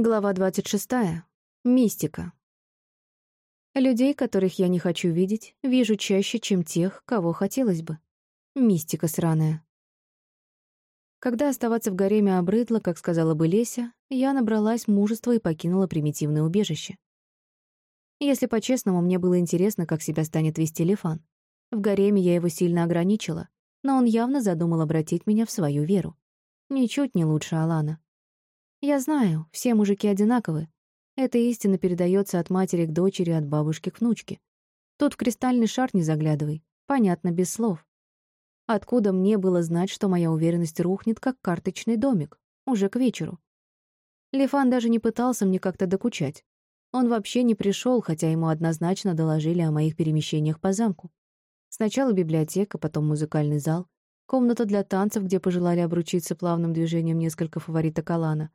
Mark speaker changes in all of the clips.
Speaker 1: Глава 26. Мистика. Людей, которых я не хочу видеть, вижу чаще, чем тех, кого хотелось бы. Мистика сраная. Когда оставаться в гареме обрыдло, как сказала бы Леся, я набралась мужества и покинула примитивное убежище. Если по-честному, мне было интересно, как себя станет вести Лефан. В гареме я его сильно ограничила, но он явно задумал обратить меня в свою веру. Ничуть не лучше Алана. Я знаю, все мужики одинаковы. Эта истина передается от матери к дочери, от бабушки к внучке. Тут в кристальный шар не заглядывай. Понятно, без слов. Откуда мне было знать, что моя уверенность рухнет, как карточный домик, уже к вечеру? Лифан даже не пытался мне как-то докучать. Он вообще не пришел, хотя ему однозначно доложили о моих перемещениях по замку. Сначала библиотека, потом музыкальный зал, комната для танцев, где пожелали обручиться плавным движением несколько фавориток Алана,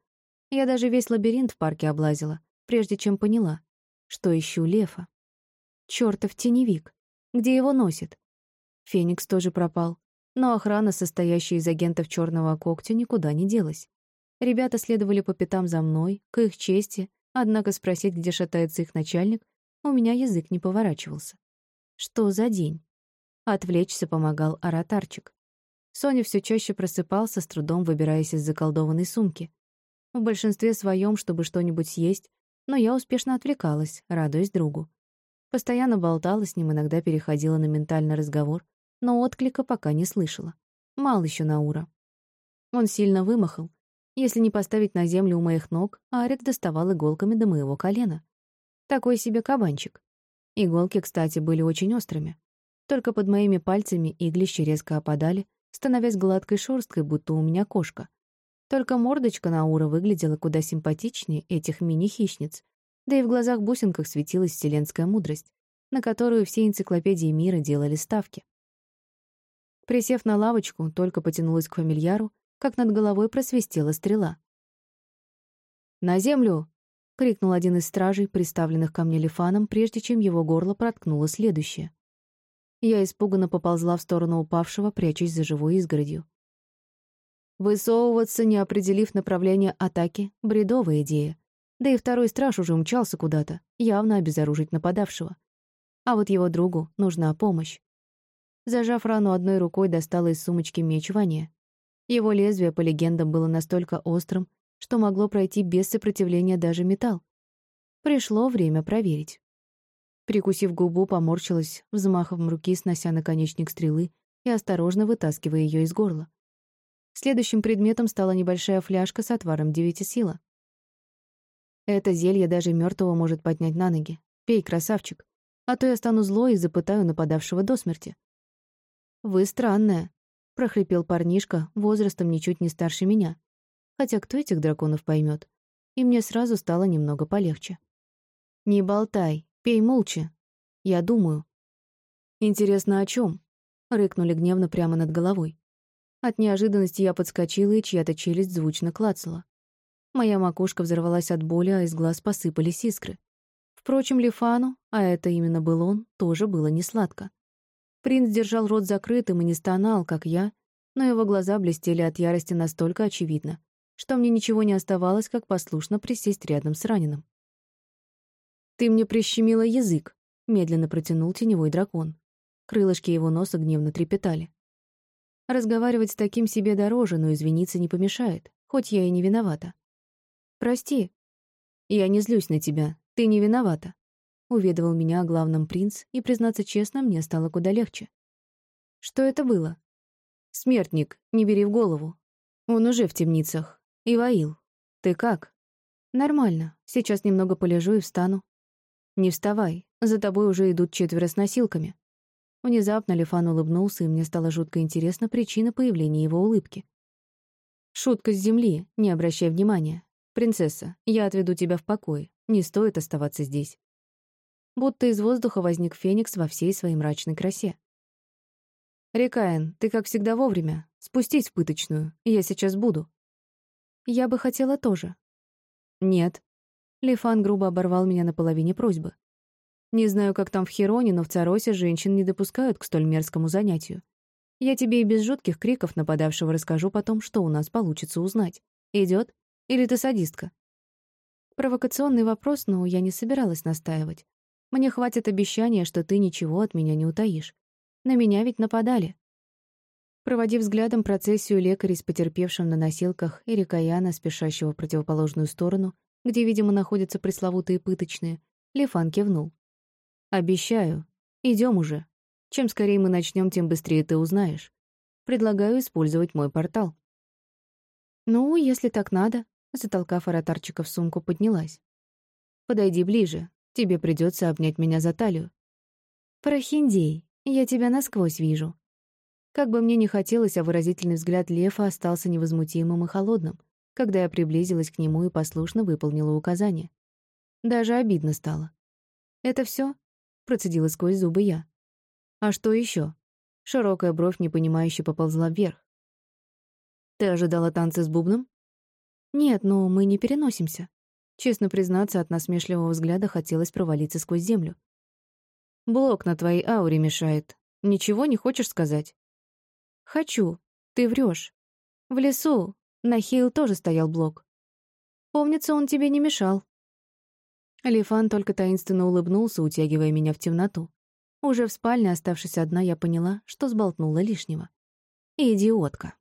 Speaker 1: я даже весь лабиринт в парке облазила, прежде чем поняла, что ищу Лефа. Чёртов теневик. Где его носит? Феникс тоже пропал. Но охрана, состоящая из агентов Черного когтя, никуда не делась. Ребята следовали по пятам за мной, к их чести, однако спросить, где шатается их начальник, у меня язык не поворачивался. Что за день? Отвлечься помогал аратарчик. Соня все чаще просыпался, с трудом выбираясь из заколдованной сумки в большинстве своем, чтобы что-нибудь съесть, но я успешно отвлекалась, радуясь другу. Постоянно болтала с ним, иногда переходила на ментальный разговор, но отклика пока не слышала. Мал еще Наура. Он сильно вымахал. Если не поставить на землю у моих ног, Арик доставал иголками до моего колена. Такой себе кабанчик. Иголки, кстати, были очень острыми. Только под моими пальцами иглища резко опадали, становясь гладкой шерсткой, будто у меня кошка. Только мордочка Наура выглядела куда симпатичнее этих мини-хищниц, да и в глазах-бусинках светилась вселенская мудрость, на которую все энциклопедии мира делали ставки. Присев на лавочку, только потянулась к фамильяру, как над головой просвистела стрела. «На землю!» — крикнул один из стражей, приставленных ко мне лифаном, прежде чем его горло проткнуло следующее. Я испуганно поползла в сторону упавшего, прячась за живой изгородью. Высовываться, не определив направление атаки, — бредовая идея. Да и второй страж уже умчался куда-то, явно обезоружить нападавшего. А вот его другу нужна помощь. Зажав рану одной рукой, достала из сумочки меч Ваня. Его лезвие, по легендам, было настолько острым, что могло пройти без сопротивления даже металл. Пришло время проверить. Прикусив губу, поморщилась, взмахом руки снося наконечник стрелы и осторожно вытаскивая ее из горла. Следующим предметом стала небольшая фляжка с отваром девяти сила. Это зелье даже мертвого может поднять на ноги. Пей, красавчик, а то я стану злой и запытаю нападавшего до смерти. Вы странная, прохрипел парнишка, возрастом ничуть не старше меня. Хотя кто этих драконов поймет? И мне сразу стало немного полегче. Не болтай, пей молча. Я думаю. Интересно, о чем? рыкнули гневно прямо над головой. От неожиданности я подскочила, и чья-то челюсть звучно клацала. Моя макушка взорвалась от боли, а из глаз посыпались искры. Впрочем, Лифану, а это именно был он, тоже было несладко. Принц держал рот закрытым и не стонал, как я, но его глаза блестели от ярости настолько очевидно, что мне ничего не оставалось, как послушно присесть рядом с раненым. «Ты мне прищемила язык», — медленно протянул теневой дракон. Крылышки его носа гневно трепетали. Разговаривать с таким себе дороже, но извиниться не помешает, хоть я и не виновата. «Прости. Я не злюсь на тебя. Ты не виновата», — уведовал меня о главном принц, и, признаться честно, мне стало куда легче. «Что это было?» «Смертник, не бери в голову. Он уже в темницах. Иваил, ты как?» «Нормально. Сейчас немного полежу и встану». «Не вставай. За тобой уже идут четверо с носилками». Внезапно Лифан улыбнулся, и мне стало жутко интересна причина появления его улыбки. «Шутка с земли, не обращай внимания. Принцесса, я отведу тебя в покой. Не стоит оставаться здесь». Будто из воздуха возник Феникс во всей своей мрачной красе. «Рекаин, ты, как всегда, вовремя. Спустись в пыточную. Я сейчас буду». «Я бы хотела тоже». «Нет». Лифан грубо оборвал меня на половине просьбы. Не знаю, как там в Хероне, но в Царосе женщин не допускают к столь мерзкому занятию. Я тебе и без жутких криков нападавшего расскажу потом, что у нас получится узнать. Идет? Или ты садистка?» Провокационный вопрос, но я не собиралась настаивать. Мне хватит обещания, что ты ничего от меня не утаишь. На меня ведь нападали. Проводив взглядом процессию лекарей с потерпевшим на носилках и Рикаяна, спешащего в противоположную сторону, где, видимо, находятся пресловутые пыточные, Лефан кивнул. «Обещаю. Идем уже. Чем скорее мы начнем, тем быстрее ты узнаешь. Предлагаю использовать мой портал». «Ну, если так надо», — затолкав аратарчика в сумку, поднялась. «Подойди ближе. Тебе придется обнять меня за талию». «Прохиндей, я тебя насквозь вижу». Как бы мне ни хотелось, а выразительный взгляд Лефа остался невозмутимым и холодным, когда я приблизилась к нему и послушно выполнила указание. Даже обидно стало. «Это все? Процедила сквозь зубы я. «А что еще? Широкая бровь непонимающе поползла вверх. «Ты ожидала танца с бубном?» «Нет, но мы не переносимся». Честно признаться, от насмешливого взгляда хотелось провалиться сквозь землю. «Блок на твоей ауре мешает. Ничего не хочешь сказать?» «Хочу. Ты врешь. В лесу. На Хейл тоже стоял блок. Помнится, он тебе не мешал». Алифан только таинственно улыбнулся, утягивая меня в темноту. Уже в спальне, оставшись одна, я поняла, что сболтнула лишнего. «Идиотка».